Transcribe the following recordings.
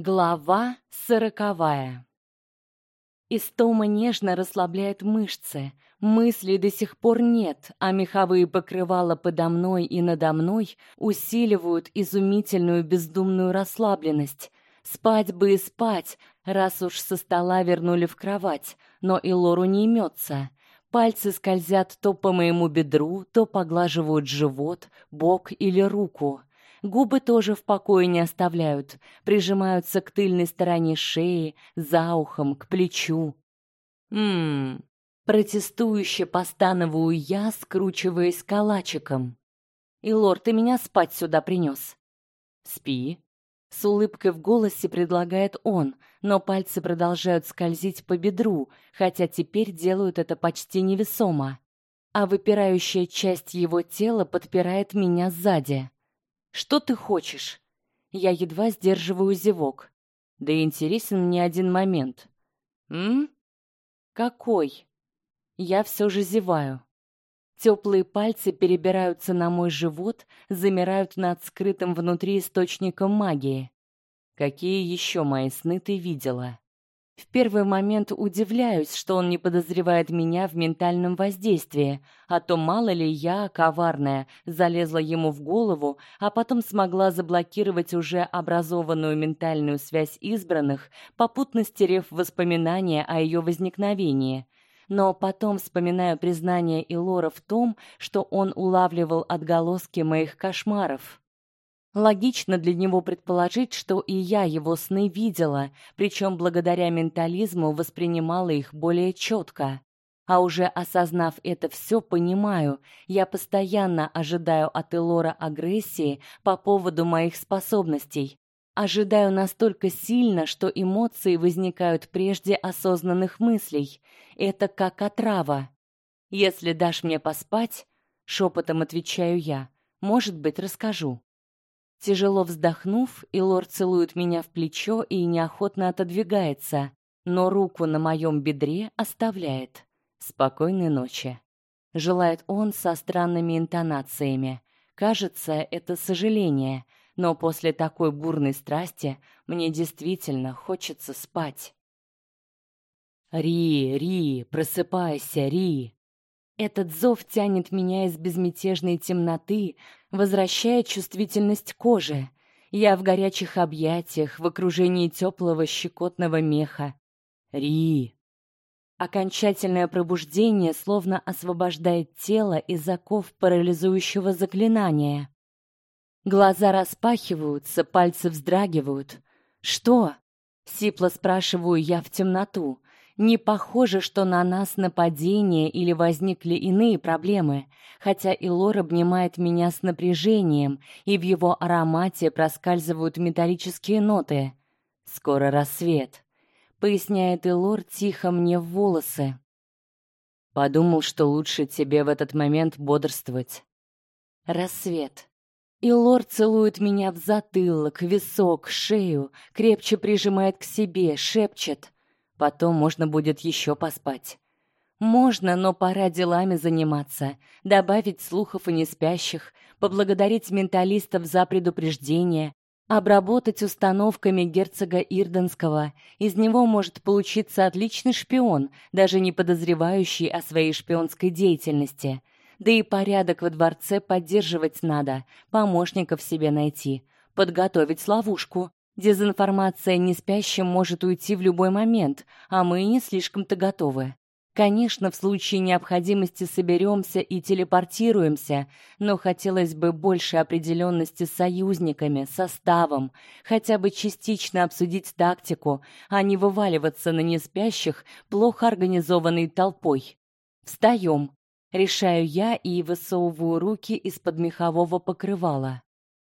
Глава сороковая. Истома нежно расслабляет мышцы, мыслей до сих пор нет, а меховые покрывала подо мной и надо мной усиливают изумительную бездумную расслабленность. Спать бы и спать, раз уж со стола вернули в кровать, но и Лору не имется. Пальцы скользят то по моему бедру, то поглаживают живот, бок или руку. Губы тоже в покое не оставляют, прижимаются к тыльной стороне шеи, за ухом, к плечу. Мм. Протестующе постановую я, скручиваясь калачиком. И лорд, ты меня спать сюда принес. Спи. С улыбкой в голосе предлагает он, но пальцы продолжают скользить по бедру, хотя теперь делают это почти невесомо. А выпирающая часть его тела подпирает меня сзади. Что ты хочешь? Я едва сдерживаю зевок. Да интересен мне один момент. М? Какой? Я все же зеваю. Теплые пальцы перебираются на мой живот, замирают над скрытым внутри источником магии. Какие еще мои сны ты видела? В первый момент удивляюсь, что он не подозревает меня в ментальном воздействии, а то мало ли я, коварная, залезла ему в голову, а потом смогла заблокировать уже образованную ментальную связь избранных, попутно стерев воспоминания о ее возникновении. Но потом вспоминаю признание Илора в том, что он улавливал отголоски моих кошмаров. Логично для него предположить, что и я его сны видела, причем благодаря ментализму воспринимала их более четко. А уже осознав это все, понимаю, я постоянно ожидаю от Элора агрессии по поводу моих способностей. Ожидаю настолько сильно, что эмоции возникают прежде осознанных мыслей. Это как отрава. Если дашь мне поспать, шепотом отвечаю я. Может быть, расскажу. Тяжело вздохнув, Илор целует меня в плечо и неохотно отодвигается, но руку на моем бедре оставляет. Спокойной ночи. Желает он со странными интонациями. Кажется, это сожаление, но после такой бурной страсти мне действительно хочется спать. Ри, Ри, просыпайся, Ри. Этот зов тянет меня из безмятежной темноты, возвращая чувствительность кожи. Я в горячих объятиях, в окружении теплого щекотного меха. Ри. Окончательное пробуждение словно освобождает тело из оков парализующего заклинания. Глаза распахиваются, пальцы вздрагивают. Что? Сипло спрашиваю я в темноту. Не похоже, что на нас нападение или возникли иные проблемы, хотя Илор обнимает меня с напряжением, и в его аромате проскальзывают металлические ноты. Скоро рассвет, поясняет Илор тихо мне в волосы. Подумал, что лучше тебе в этот момент бодрствовать. Рассвет. Илор целует меня в затылок, висок, шею, крепче прижимает к себе, шепчет: Потом можно будет еще поспать. Можно, но пора делами заниматься, добавить слухов и неспящих, поблагодарить менталистов за предупреждение, обработать установками герцога Ирденского. Из него может получиться отличный шпион, даже не подозревающий о своей шпионской деятельности. Да и порядок во дворце поддерживать надо, помощников себе найти, подготовить ловушку. Дезинформация не спящим может уйти в любой момент, а мы не слишком-то готовы. Конечно, в случае необходимости соберемся и телепортируемся, но хотелось бы больше определенности с союзниками, составом, хотя бы частично обсудить тактику, а не вываливаться на неспящих плохо организованной толпой. Встаем. Решаю я и высовываю руки из-под мехового покрывала.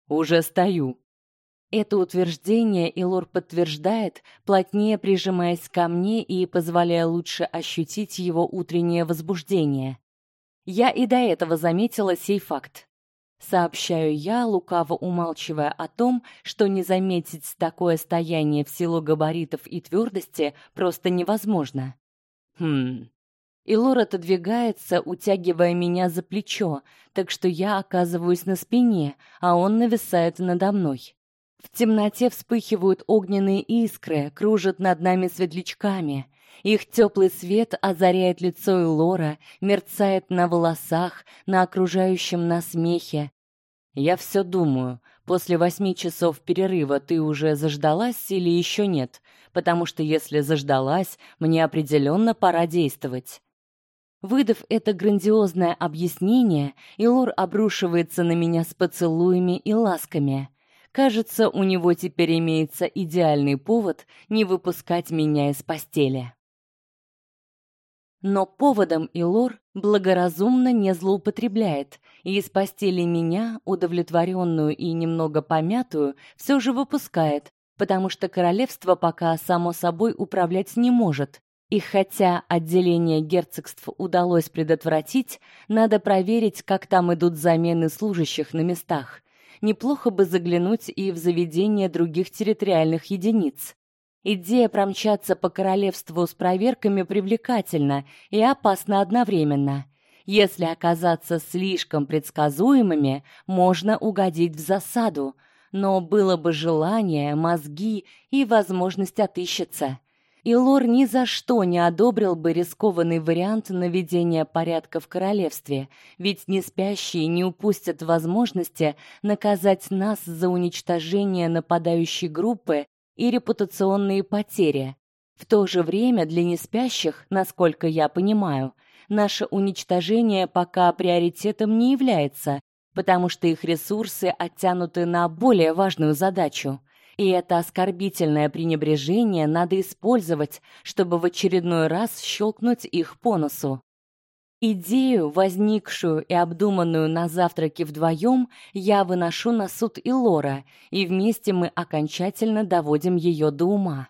Уже стою. Это утверждение Илор подтверждает, плотнее прижимаясь ко мне и позволяя лучше ощутить его утреннее возбуждение. Я и до этого заметила сей факт. Сообщаю я, лукаво умалчивая о том, что не заметить такое стояние в силу габаритов и твердости просто невозможно. Хм. Илор отодвигается, утягивая меня за плечо, так что я оказываюсь на спине, а он нависает надо мной. В темноте вспыхивают огненные искры, кружат над нами светлячками. Их теплый свет озаряет лицо Элора, мерцает на волосах, на окружающем нас мехе. Я все думаю, после восьми часов перерыва ты уже заждалась или еще нет? Потому что если заждалась, мне определенно пора действовать. Выдав это грандиозное объяснение, Илор обрушивается на меня с поцелуями и ласками. Кажется, у него теперь имеется идеальный повод не выпускать меня из постели. Но поводом Илор благоразумно не злоупотребляет, и из постели меня, удовлетворенную и немного помятую, все же выпускает, потому что королевство пока само собой управлять не может. И хотя отделение герцогств удалось предотвратить, надо проверить, как там идут замены служащих на местах. Неплохо бы заглянуть и в заведения других территориальных единиц. Идея промчаться по королевству с проверками привлекательна и опасна одновременно. Если оказаться слишком предсказуемыми, можно угодить в засаду, но было бы желание, мозги и возможность отыщется. И Лор ни за что не одобрил бы рискованный вариант наведения порядка в королевстве, ведь не спящие не упустят возможности наказать нас за уничтожение нападающей группы и репутационные потери. В то же время для неспящих, насколько я понимаю, наше уничтожение пока приоритетом не является, потому что их ресурсы оттянуты на более важную задачу. И это оскорбительное пренебрежение надо использовать, чтобы в очередной раз щелкнуть их по носу. Идею, возникшую и обдуманную на завтраке вдвоем, я выношу на суд Илора, и вместе мы окончательно доводим ее до ума.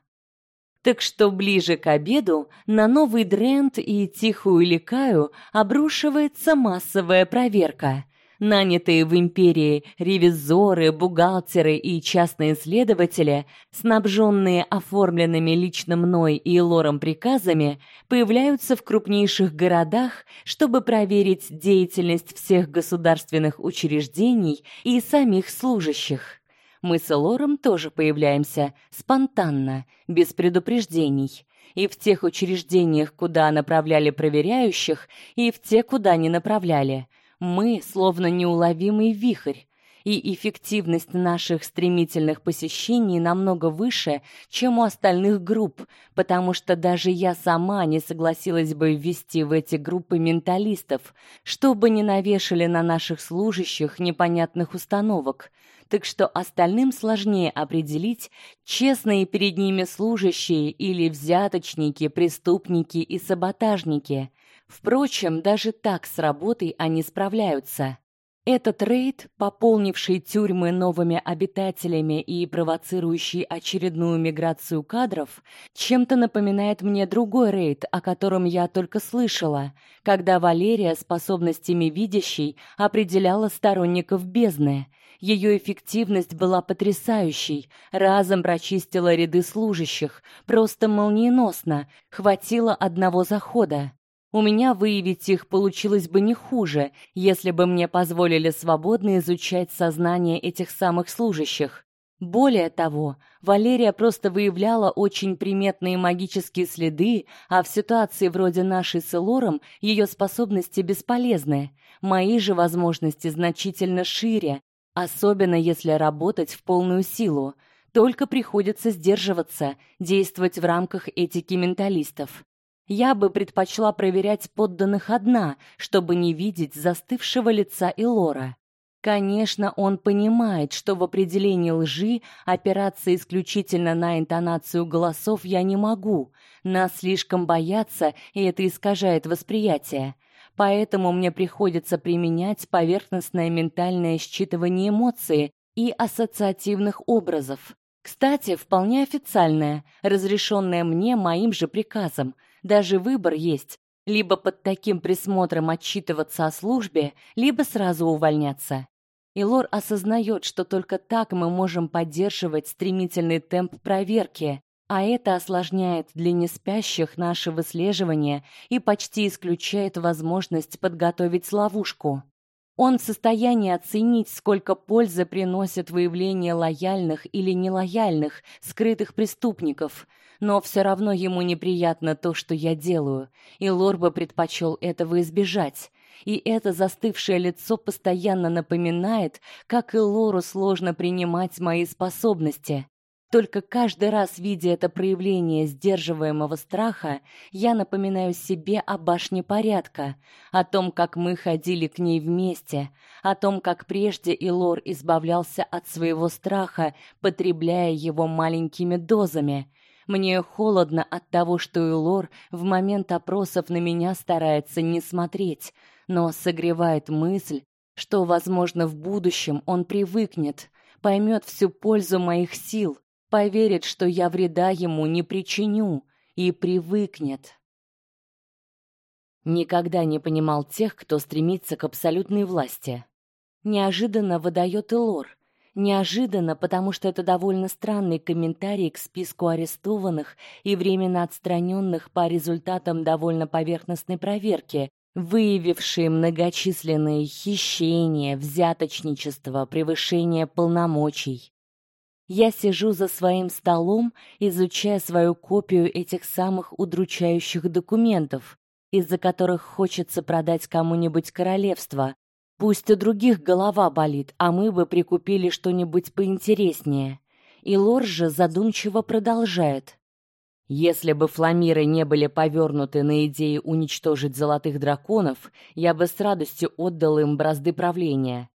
Так что ближе к обеду на новый Дрент и Тихую Ликаю обрушивается массовая проверка. Нанятые в империи ревизоры, бухгалтеры и частные следователи, снабженные оформленными лично мной и Лором приказами, появляются в крупнейших городах, чтобы проверить деятельность всех государственных учреждений и самих служащих. Мы с Лором тоже появляемся спонтанно, без предупреждений и в тех учреждениях, куда направляли проверяющих, и в те, куда не направляли. Мы словно неуловимый вихрь, и эффективность наших стремительных посещений намного выше, чем у остальных групп, потому что даже я сама не согласилась бы ввести в эти группы менталистов, чтобы не навешали на наших служащих непонятных установок. Так что остальным сложнее определить, честные перед ними служащие или взяточники, преступники и саботажники. Впрочем, даже так с работой они справляются. Этот рейд, пополнивший тюрьмы новыми обитателями и провоцирующий очередную миграцию кадров, чем-то напоминает мне другой рейд, о котором я только слышала, когда Валерия способностями видящей определяла сторонников бездны. Ее эффективность была потрясающей, разом прочистила ряды служащих, просто молниеносно, хватило одного захода. У меня выявить их получилось бы не хуже, если бы мне позволили свободно изучать сознание этих самых служащих. Более того, Валерия просто выявляла очень приметные магические следы, а в ситуации вроде нашей с Элором ее способности бесполезны. Мои же возможности значительно шире, особенно если работать в полную силу. Только приходится сдерживаться, действовать в рамках этики менталистов. Я бы предпочла проверять подданных одна, чтобы не видеть застывшего лица Илора. Конечно, он понимает, что в определении лжи опираться исключительно на интонацию голосов я не могу. Нас слишком боятся, и это искажает восприятие. Поэтому мне приходится применять поверхностное ментальное считывание эмоций и ассоциативных образов. Кстати, вполне официальное, разрешенное мне моим же приказом – даже выбор есть: либо под таким присмотром отчитываться о службе, либо сразу увольняться. И Лор осознает, что только так мы можем поддерживать стремительный темп проверки, а это осложняет для неспящих наше выслеживание и почти исключает возможность подготовить ловушку. Он в состоянии оценить, сколько пользы приносит выявление лояльных или нелояльных, скрытых преступников, но все равно ему неприятно то, что я делаю, и Лор бы предпочел этого избежать. И это застывшее лицо постоянно напоминает, как и Лору сложно принимать мои способности. Только каждый раз, видя это проявление сдерживаемого страха, я напоминаю себе о башне порядка, о том, как мы ходили к ней вместе, о том, как прежде Илор избавлялся от своего страха, потребляя его маленькими дозами. Мне холодно от того, что Илор в момент опросов на меня старается не смотреть, но согревает мысль, что, возможно, в будущем он привыкнет, поймет всю пользу моих сил поверит, что я вреда ему не причиню и привыкнет. Никогда не понимал тех, кто стремится к абсолютной власти. Неожиданно выдает и Лор. Неожиданно, потому что это довольно странный комментарий к списку арестованных и временно отстраненных по результатам довольно поверхностной проверки, выявившей многочисленные хищения, взяточничество, превышение полномочий. Я сижу за своим столом, изучая свою копию этих самых удручающих документов, из-за которых хочется продать кому-нибудь королевство. Пусть у других голова болит, а мы бы прикупили что-нибудь поинтереснее. И Лор же задумчиво продолжает. Если бы фламиры не были повернуты на идее уничтожить золотых драконов, я бы с радостью отдал им бразды правления.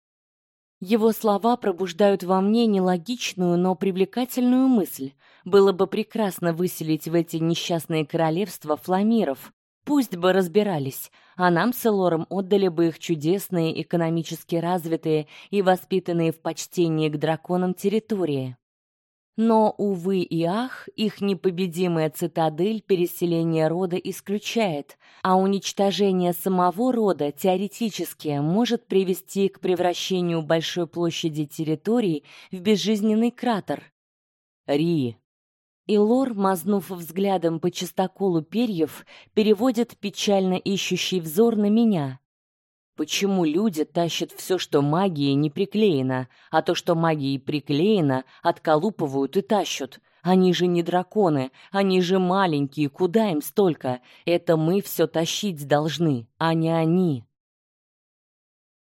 Его слова пробуждают во мне нелогичную, но привлекательную мысль. Было бы прекрасно выселить в эти несчастные королевства фламиров. Пусть бы разбирались, а нам с Элором отдали бы их чудесные, экономически развитые и воспитанные в почтении к драконам территории. Но, увы и ах, их непобедимая цитадель переселения рода исключает, а уничтожение самого рода теоретически может привести к превращению большой площади территорий в безжизненный кратер. Ри. Илор, мазнув взглядом по чистоколу перьев, переводит печально ищущий взор на меня. Почему люди тащат все, что магией не приклеено, а то, что магией приклеено, отколупывают и тащат? Они же не драконы, они же маленькие, куда им столько? Это мы все тащить должны, а не они.